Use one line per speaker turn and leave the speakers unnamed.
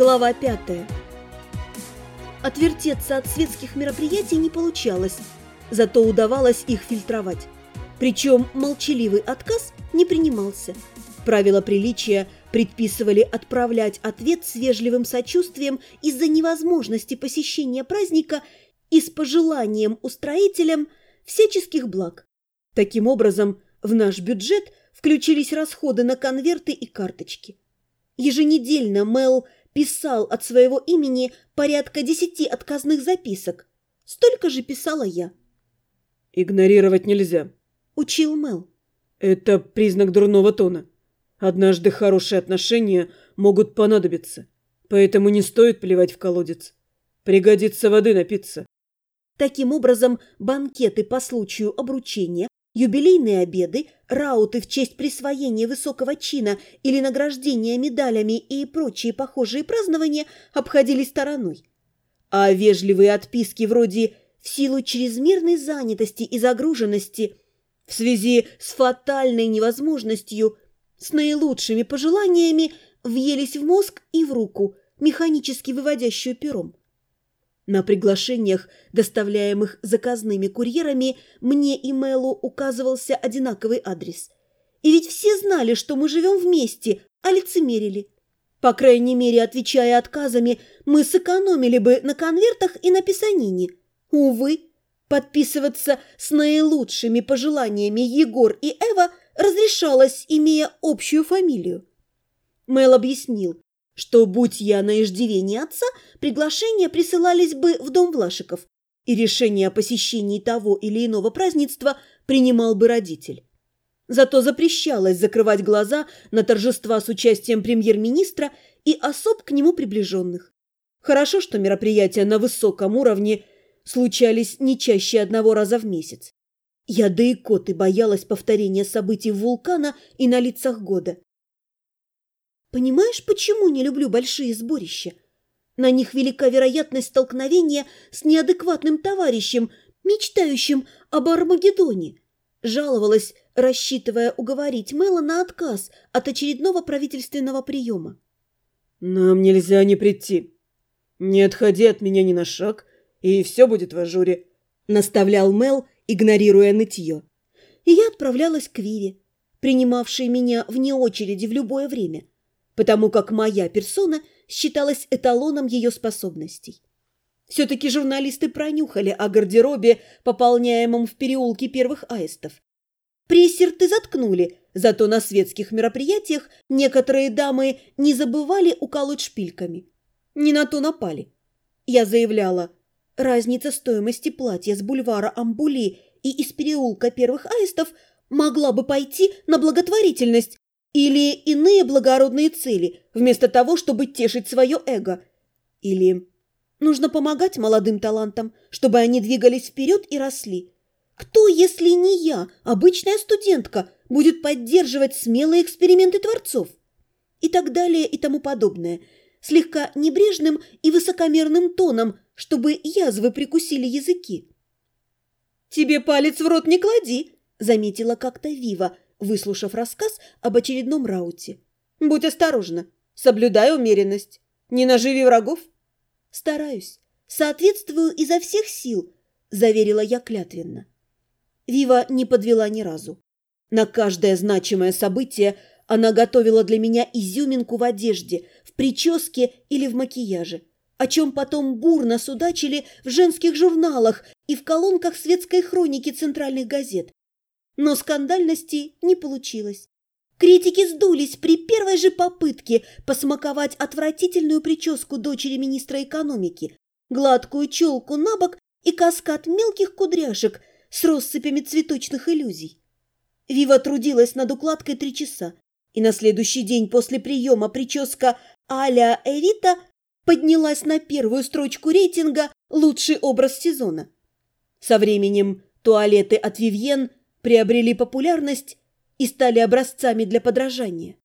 Глава пятая. Отвертеться от светских мероприятий не получалось, зато удавалось их фильтровать. Причем молчаливый отказ не принимался. Правила приличия предписывали отправлять ответ с вежливым сочувствием из-за невозможности посещения праздника и с пожеланием устроителям всяческих благ. Таким образом, в наш бюджет включились расходы на конверты и карточки. Еженедельно Мел писал от своего имени порядка десяти отказных записок. Столько же писала я.
«Игнорировать нельзя», –
учил Мел.
«Это признак дурного тона. Однажды хорошие отношения могут понадобиться, поэтому не стоит плевать в колодец. Пригодится воды напиться».
Таким образом, банкеты по случаю обручения Юбилейные обеды, рауты в честь присвоения высокого чина или награждения медалями и прочие похожие празднования обходили стороной. А вежливые отписки вроде «в силу чрезмерной занятости и загруженности», в связи с фатальной невозможностью, с наилучшими пожеланиями въелись в мозг и в руку, механически выводящую пером. На приглашениях, доставляемых заказными курьерами, мне и Мэлу указывался одинаковый адрес. И ведь все знали, что мы живем вместе, а лицемерили. По крайней мере, отвечая отказами, мы сэкономили бы на конвертах и на писанине. Увы, подписываться с наилучшими пожеланиями Егор и Эва разрешалось, имея общую фамилию. Мэл объяснил, что, будь я на иждивении отца, приглашения присылались бы в дом Влашиков, и решение о посещении того или иного празднества принимал бы родитель. Зато запрещалось закрывать глаза на торжества с участием премьер-министра и особ к нему приближенных. Хорошо, что мероприятия на высоком уровне случались не чаще одного раза в месяц. Я да и коты боялась повторения событий вулкана и на лицах года. Понимаешь, почему не люблю большие сборища? На них велика вероятность столкновения с неадекватным товарищем, мечтающим об Армагеддоне. Жаловалась, рассчитывая уговорить Мэла на отказ от очередного правительственного приема.
«Нам нельзя не прийти. Не отходи от меня ни на шаг, и все будет в ажуре», — наставлял Мел, игнорируя нытье.
И я отправлялась к Вире, принимавшей меня вне очереди в любое время потому как моя персона считалась эталоном ее способностей. Все-таки журналисты пронюхали о гардеробе, пополняемом в переулке первых аистов. Прессерты заткнули, зато на светских мероприятиях некоторые дамы не забывали уколоть шпильками. Не на то напали. Я заявляла, разница стоимости платья с бульвара Амбули и из переулка первых аистов могла бы пойти на благотворительность, или иные благородные цели, вместо того, чтобы тешить свое эго. Или нужно помогать молодым талантам, чтобы они двигались вперед и росли. Кто, если не я, обычная студентка, будет поддерживать смелые эксперименты творцов? И так далее и тому подобное, слегка небрежным и высокомерным тоном, чтобы язвы прикусили языки. «Тебе палец в рот не клади», — заметила как-то Вива, — выслушав рассказ об очередном рауте. «Будь осторожна, соблюдай умеренность, не наживи врагов». «Стараюсь, соответствую изо всех сил», – заверила я клятвенно. Вива не подвела ни разу. На каждое значимое событие она готовила для меня изюминку в одежде, в прическе или в макияже, о чем потом бурно судачили в женских журналах и в колонках светской хроники центральных газет. Но скандальности не получилось. Критики сдулись при первой же попытке посмаковать отвратительную прическу дочери министра экономики, гладкую челку на бок и каскад мелких кудряшек с россыпями цветочных иллюзий. Вива трудилась над укладкой три часа, и на следующий день после приема прическа а-ля Эвита поднялась на первую строчку рейтинга «Лучший образ сезона». Со временем туалеты от Вивьен приобрели популярность и стали образцами для подражания.